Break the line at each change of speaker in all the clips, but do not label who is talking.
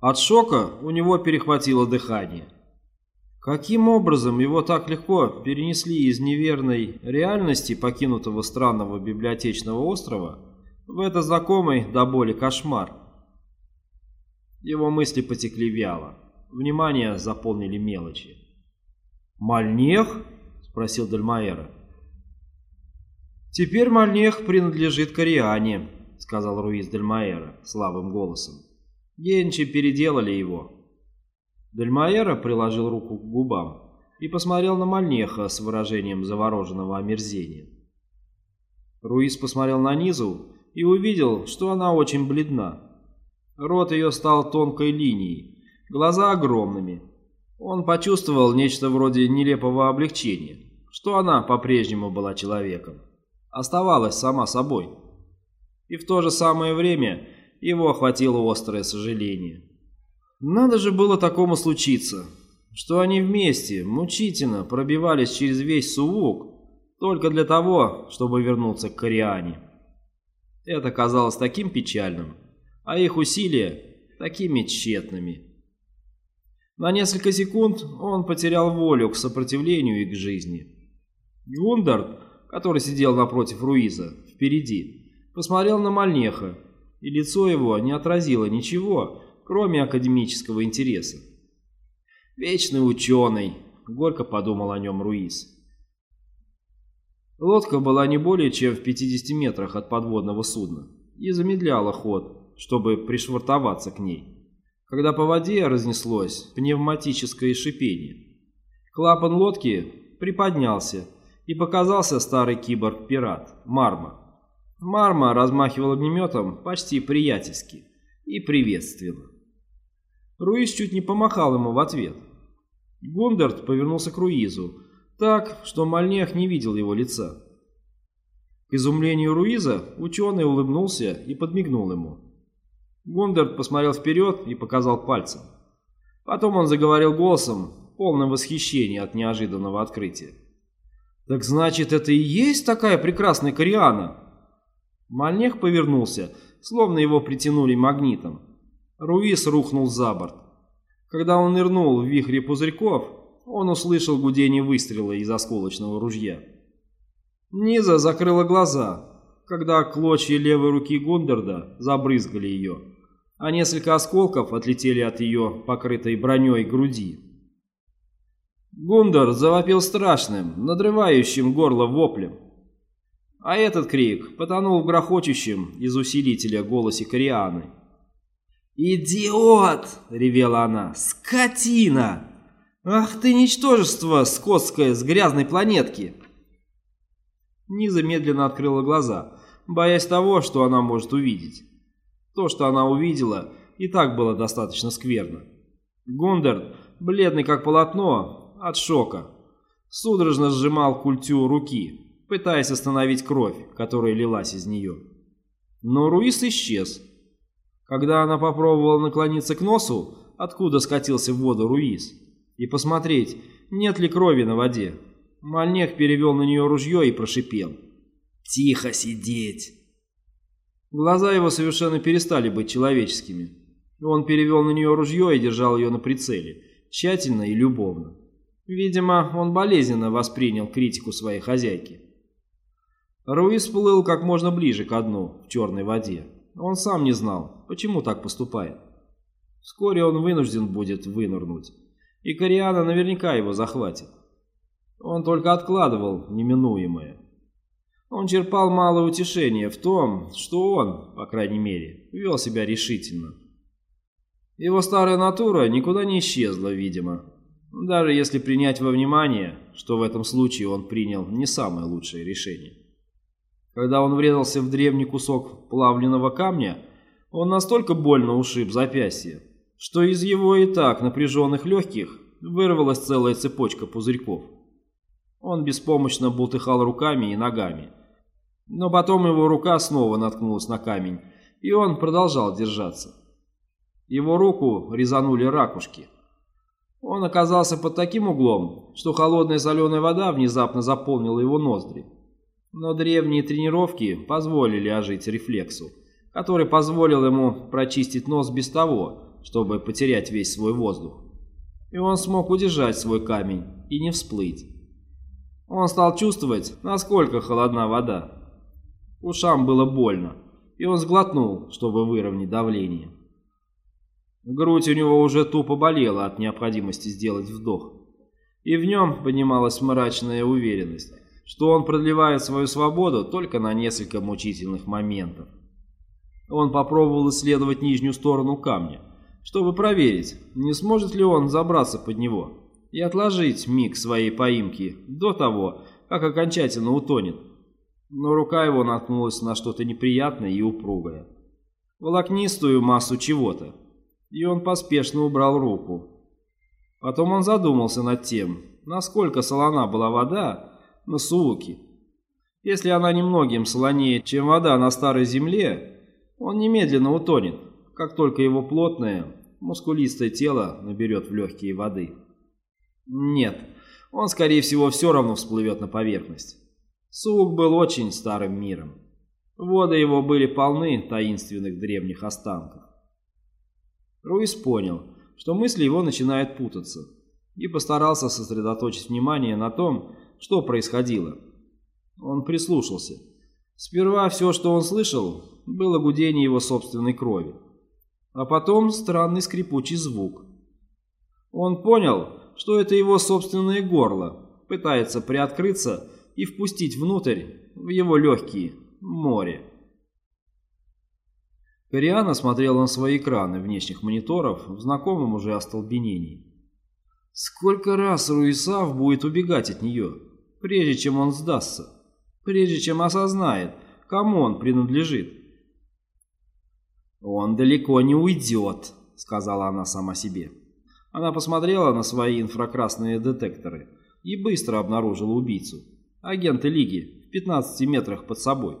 От шока у него перехватило дыхание. Каким образом его так легко перенесли из неверной реальности покинутого странного библиотечного острова в это знакомый до боли кошмар? Его мысли потекли вяло. Внимание заполнили мелочи. «Мальнех?» — спросил Дальмаэра. «Теперь Мальнех принадлежит Кориане», — сказал Руиз Дальмаэра слабым голосом. Генчи переделали его. Дальмаэра приложил руку к губам и посмотрел на Мальнеха с выражением завороженного омерзения. Руис посмотрел на Низу и увидел, что она очень бледна. Рот ее стал тонкой линией, глаза огромными. Он почувствовал нечто вроде нелепого облегчения, что она по-прежнему была человеком, оставалась сама собой. И в то же самое время его охватило острое сожаление. Надо же было такому случиться, что они вместе мучительно пробивались через весь Сувук только для того, чтобы вернуться к Кориане. Это казалось таким печальным, а их усилия такими тщетными. На несколько секунд он потерял волю к сопротивлению и к жизни. Гундард, который сидел напротив Руиза, впереди, посмотрел на Мальнеха и лицо его не отразило ничего, кроме академического интереса. «Вечный ученый», — горько подумал о нем Руиз. Лодка была не более чем в 50 метрах от подводного судна и замедляла ход, чтобы пришвартоваться к ней. Когда по воде разнеслось пневматическое шипение, клапан лодки приподнялся, и показался старый киборг-пират Марма. Марма размахивал огнеметом почти приятельски и приветственно. Руиз чуть не помахал ему в ответ. Гундарт повернулся к Руизу, так, что Мальнех не видел его лица. К изумлению Руиза ученый улыбнулся и подмигнул ему. Гундарт посмотрел вперед и показал пальцем. Потом он заговорил голосом, полным восхищения от неожиданного открытия. «Так значит, это и есть такая прекрасная Кориана?» Мальнех повернулся, словно его притянули магнитом. Руис рухнул за борт. Когда он нырнул в вихре пузырьков, он услышал гудение выстрела из осколочного ружья. Низа закрыла глаза, когда клочья левой руки Гундерда забрызгали ее, а несколько осколков отлетели от ее покрытой броней груди. Гундер завопил страшным, надрывающим горло воплем. А этот крик потонул в грохочущем из усилителя голосе Корианы. «Идиот!» — ревела она. «Скотина! Ах ты ничтожество скотское с грязной планетки!» Низа открыла глаза, боясь того, что она может увидеть. То, что она увидела, и так было достаточно скверно. Гундер, бледный как полотно, от шока, судорожно сжимал культю руки, пытаясь остановить кровь, которая лилась из нее. Но Руис исчез. Когда она попробовала наклониться к носу, откуда скатился в воду Руис, и посмотреть, нет ли крови на воде, Мальнех перевел на нее ружье и прошипел. «Тихо сидеть!» Глаза его совершенно перестали быть человеческими. Он перевел на нее ружье и держал ее на прицеле, тщательно и любовно. Видимо, он болезненно воспринял критику своей хозяйки. Руис плыл как можно ближе к дну в черной воде. Он сам не знал, почему так поступает. Вскоре он вынужден будет вынырнуть, и Кориана наверняка его захватит. Он только откладывал неминуемое. Он черпал малое утешение в том, что он, по крайней мере, вел себя решительно. Его старая натура никуда не исчезла, видимо, даже если принять во внимание, что в этом случае он принял не самое лучшее решение. Когда он врезался в древний кусок плавленного камня, он настолько больно ушиб запястье, что из его и так напряженных легких вырвалась целая цепочка пузырьков. Он беспомощно бултыхал руками и ногами. Но потом его рука снова наткнулась на камень, и он продолжал держаться. Его руку резанули ракушки. Он оказался под таким углом, что холодная соленая вода внезапно заполнила его ноздри. Но древние тренировки позволили ожить рефлексу, который позволил ему прочистить нос без того, чтобы потерять весь свой воздух. И он смог удержать свой камень и не всплыть. Он стал чувствовать, насколько холодна вода. Ушам было больно, и он сглотнул, чтобы выровнять давление. Грудь у него уже тупо болела от необходимости сделать вдох. И в нем поднималась мрачная уверенность, что он продлевает свою свободу только на несколько мучительных моментов. Он попробовал исследовать нижнюю сторону камня, чтобы проверить, не сможет ли он забраться под него и отложить миг своей поимки до того, как окончательно утонет. Но рука его наткнулась на что-то неприятное и упругое. Волокнистую массу чего-то. И он поспешно убрал руку. Потом он задумался над тем, насколько солона была вода на Сууке. Если она немногим солонее, чем вода на Старой Земле, он немедленно утонет, как только его плотное, мускулистое тело наберет в легкие воды. Нет, он, скорее всего, все равно всплывет на поверхность. Сук был очень старым миром. Воды его были полны таинственных древних останков. Руис понял, что мысли его начинают путаться, и постарался сосредоточить внимание на том, что происходило. Он прислушался. Сперва все, что он слышал, было гудение его собственной крови. А потом странный скрипучий звук. Он понял, что это его собственное горло пытается приоткрыться и впустить внутрь, в его легкие, море. Кориана смотрела на свои экраны внешних мониторов в знакомом уже остолбенении. Сколько раз Руисав будет убегать от нее, прежде чем он сдастся, прежде чем осознает, кому он принадлежит? «Он далеко не уйдет», — сказала она сама себе. Она посмотрела на свои инфракрасные детекторы и быстро обнаружила убийцу, агента Лиги, в 15 метрах под собой.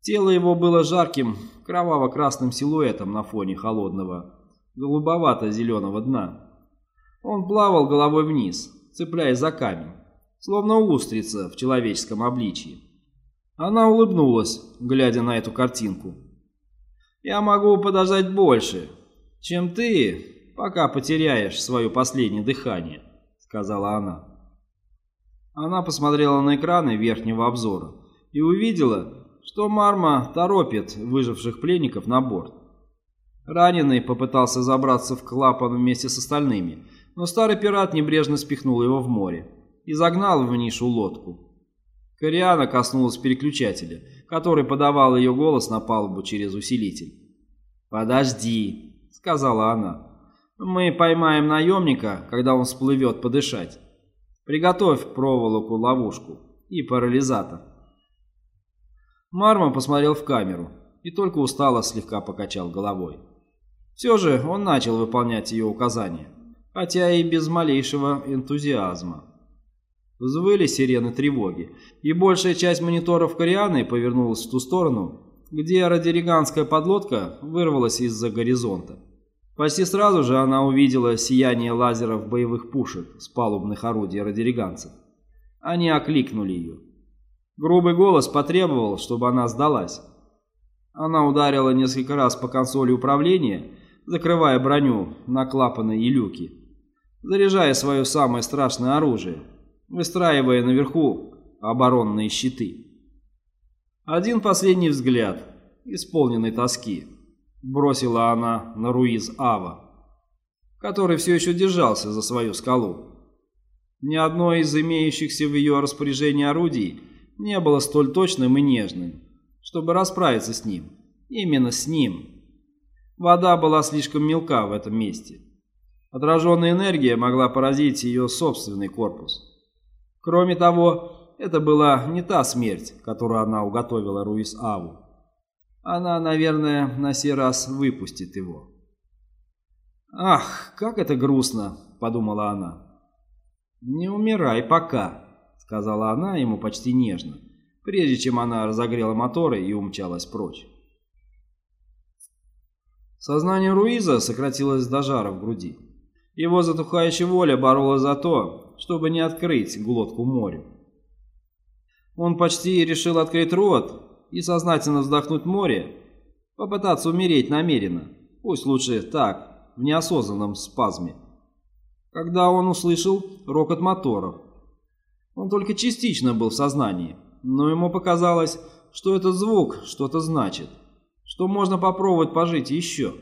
Тело его было жарким, кроваво-красным силуэтом на фоне холодного, голубовато-зеленого дна. Он плавал головой вниз, цепляясь за камень, словно устрица в человеческом обличье. Она улыбнулась, глядя на эту картинку, я могу подождать больше, чем ты, пока потеряешь свое последнее дыхание», — сказала она. Она посмотрела на экраны верхнего обзора и увидела, что Марма торопит выживших пленников на борт. Раненый попытался забраться в клапан вместе с остальными, но старый пират небрежно спихнул его в море и загнал в нишу лодку. Кориана коснулась переключателя, который подавал ее голос на палубу через усилитель. «Подожди», — сказала она. «Мы поймаем наемника, когда он всплывет подышать. Приготовь проволоку-ловушку и парализатор». Марма посмотрел в камеру и только устало слегка покачал головой. Все же он начал выполнять ее указания, хотя и без малейшего энтузиазма. Взвыли сирены тревоги, и большая часть мониторов Корианы повернулась в ту сторону, где радириганская подлодка вырвалась из-за горизонта. Почти сразу же она увидела сияние лазеров боевых пушек с палубных орудий радириганцев. Они окликнули ее. Грубый голос потребовал, чтобы она сдалась. Она ударила несколько раз по консоли управления, закрывая броню на клапаны и люки, заряжая свое самое страшное оружие – выстраивая наверху оборонные щиты. Один последний взгляд, исполненный тоски, бросила она на Руиз Ава, который все еще держался за свою скалу. Ни одно из имеющихся в ее распоряжении орудий не было столь точным и нежным, чтобы расправиться с ним. Именно с ним. Вода была слишком мелка в этом месте. Отраженная энергия могла поразить ее собственный корпус. Кроме того, это была не та смерть, которую она уготовила Руис Аву. Она, наверное, на сей раз выпустит его. «Ах, как это грустно!» – подумала она. «Не умирай пока», – сказала она ему почти нежно, прежде чем она разогрела моторы и умчалась прочь. Сознание Руиза сократилось до жара в груди. Его затухающая воля боролась за то, чтобы не открыть глотку морю. Он почти решил открыть рот и сознательно вздохнуть море, попытаться умереть намеренно, пусть лучше так, в неосознанном спазме, когда он услышал рокот моторов. Он только частично был в сознании, но ему показалось, что этот звук что-то значит, что можно попробовать пожить еще.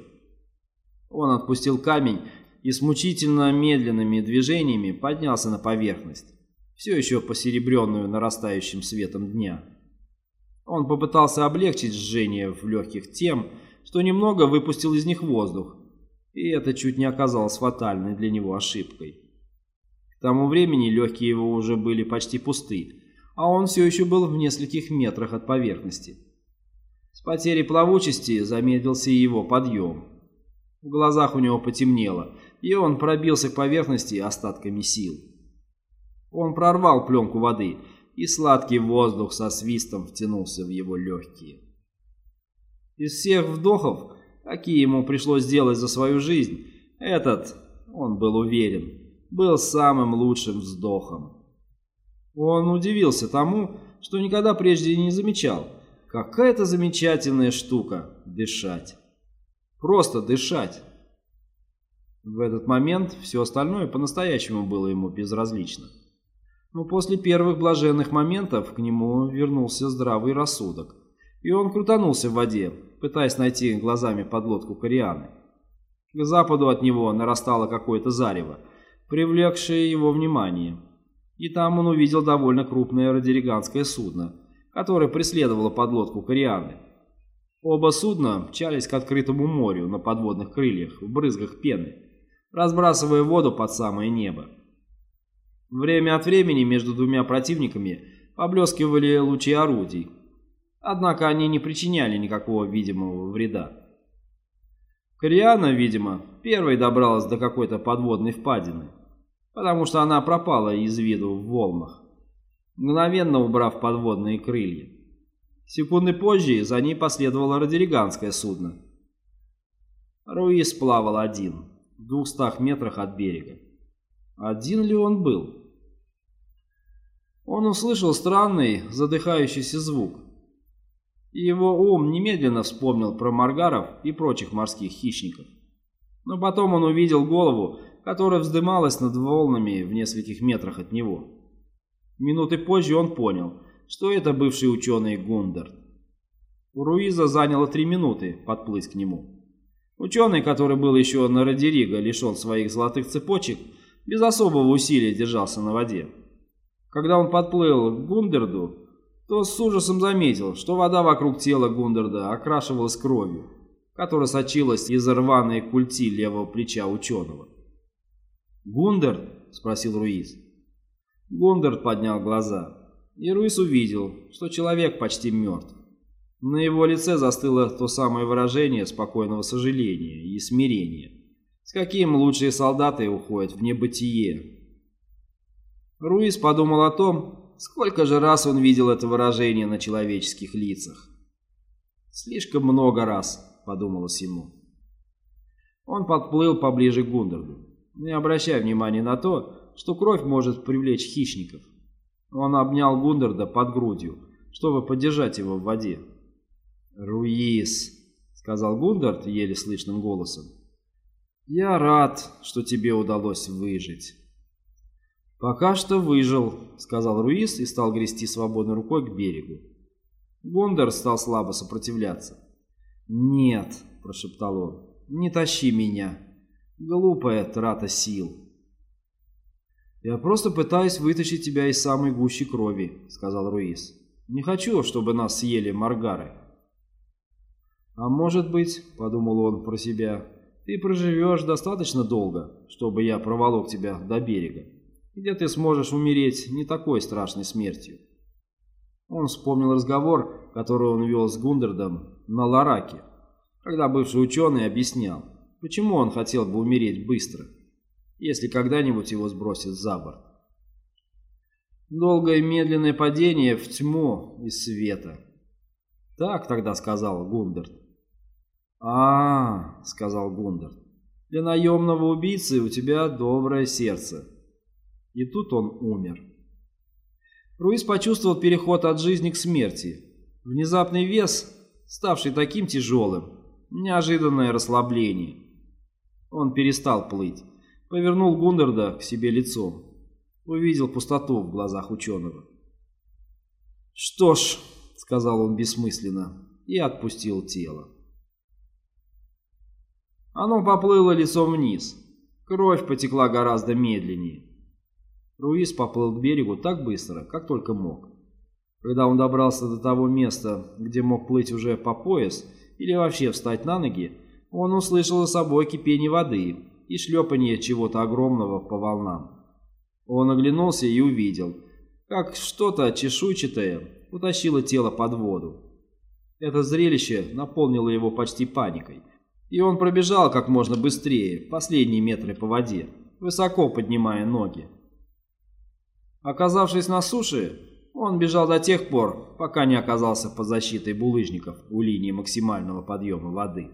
Он отпустил камень и с мучительно медленными движениями поднялся на поверхность, все еще посеребренную нарастающим светом дня. Он попытался облегчить жжение в легких тем, что немного выпустил из них воздух, и это чуть не оказалось фатальной для него ошибкой. К тому времени легкие его уже были почти пусты, а он все еще был в нескольких метрах от поверхности. С потерей плавучести замедлился и его подъем. В глазах у него потемнело, и он пробился к поверхности остатками сил. Он прорвал пленку воды, и сладкий воздух со свистом втянулся в его легкие. Из всех вдохов, какие ему пришлось сделать за свою жизнь, этот, он был уверен, был самым лучшим вздохом. Он удивился тому, что никогда прежде не замечал. Какая-то замечательная штука – дышать. Просто дышать. В этот момент все остальное по-настоящему было ему безразлично. Но после первых блаженных моментов к нему вернулся здравый рассудок. И он крутанулся в воде, пытаясь найти глазами подлодку Корианы. К западу от него нарастало какое-то зарево, привлекшее его внимание – и там он увидел довольно крупное радириганское судно, которое преследовало подлодку Корианы. Оба судна мчались к открытому морю на подводных крыльях в брызгах пены, разбрасывая воду под самое небо. Время от времени между двумя противниками поблескивали лучи орудий, однако они не причиняли никакого видимого вреда. Кориана, видимо, первой добралась до какой-то подводной впадины потому что она пропала из виду в волнах, мгновенно убрав подводные крылья. Секунды позже за ней последовало радириганское судно. Руис плавал один, в двухстах метрах от берега. Один ли он был? Он услышал странный, задыхающийся звук. И его ум немедленно вспомнил про маргаров и прочих морских хищников. Но потом он увидел голову которая вздымалась над волнами в нескольких метрах от него. Минуты позже он понял, что это бывший ученый Гундерт. У Руиза заняло три минуты подплыть к нему. Ученый, который был еще на Родериго лишен своих золотых цепочек, без особого усилия держался на воде. Когда он подплыл к Гундерду, то с ужасом заметил, что вода вокруг тела Гундерда окрашивалась кровью, которая сочилась из рваной культи левого плеча ученого. «Гундерт?» – спросил Руиз. Гундерт поднял глаза, и Руиз увидел, что человек почти мертв. На его лице застыло то самое выражение спокойного сожаления и смирения, с каким лучшие солдаты уходят в небытие. Руиз подумал о том, сколько же раз он видел это выражение на человеческих лицах. «Слишком много раз», — подумалось ему. Он подплыл поближе к Гундерду не обращая внимания на то, что кровь может привлечь хищников. Он обнял Гундерда под грудью, чтобы поддержать его в воде. «Руис», — сказал Гундерд еле слышным голосом, — «я рад, что тебе удалось выжить». «Пока что выжил», — сказал Руис и стал грести свободной рукой к берегу. Гундер стал слабо сопротивляться. «Нет», — прошептал он, — «не тащи меня». Глупая трата сил. «Я просто пытаюсь вытащить тебя из самой гущи крови», — сказал Руис. «Не хочу, чтобы нас съели маргары». «А может быть, — подумал он про себя, — ты проживешь достаточно долго, чтобы я проволок тебя до берега, где ты сможешь умереть не такой страшной смертью». Он вспомнил разговор, который он вел с Гундердом на Лараке, когда бывший ученый объяснял, Почему он хотел бы умереть быстро, если когда-нибудь его сбросят за борт? Долгое медленное падение в тьму из света. Так тогда сказал Гундерт. А, сказал Гундерт. «Для наемного убийцы у тебя доброе сердце». И тут он умер. Руис почувствовал переход от жизни к смерти. Внезапный вес, ставший таким тяжелым, неожиданное расслабление. Он перестал плыть, повернул Гундерда к себе лицом, увидел пустоту в глазах ученого. «Что ж», — сказал он бессмысленно, и отпустил тело. Оно поплыло лицом вниз. Кровь потекла гораздо медленнее. Руис поплыл к берегу так быстро, как только мог. Когда он добрался до того места, где мог плыть уже по пояс или вообще встать на ноги, он услышал за собой кипение воды и шлепание чего-то огромного по волнам. Он оглянулся и увидел, как что-то чешуйчатое утащило тело под воду. Это зрелище наполнило его почти паникой, и он пробежал как можно быстрее, последние метры по воде, высоко поднимая ноги. Оказавшись на суше, он бежал до тех пор, пока не оказался под защитой булыжников у линии максимального подъема воды.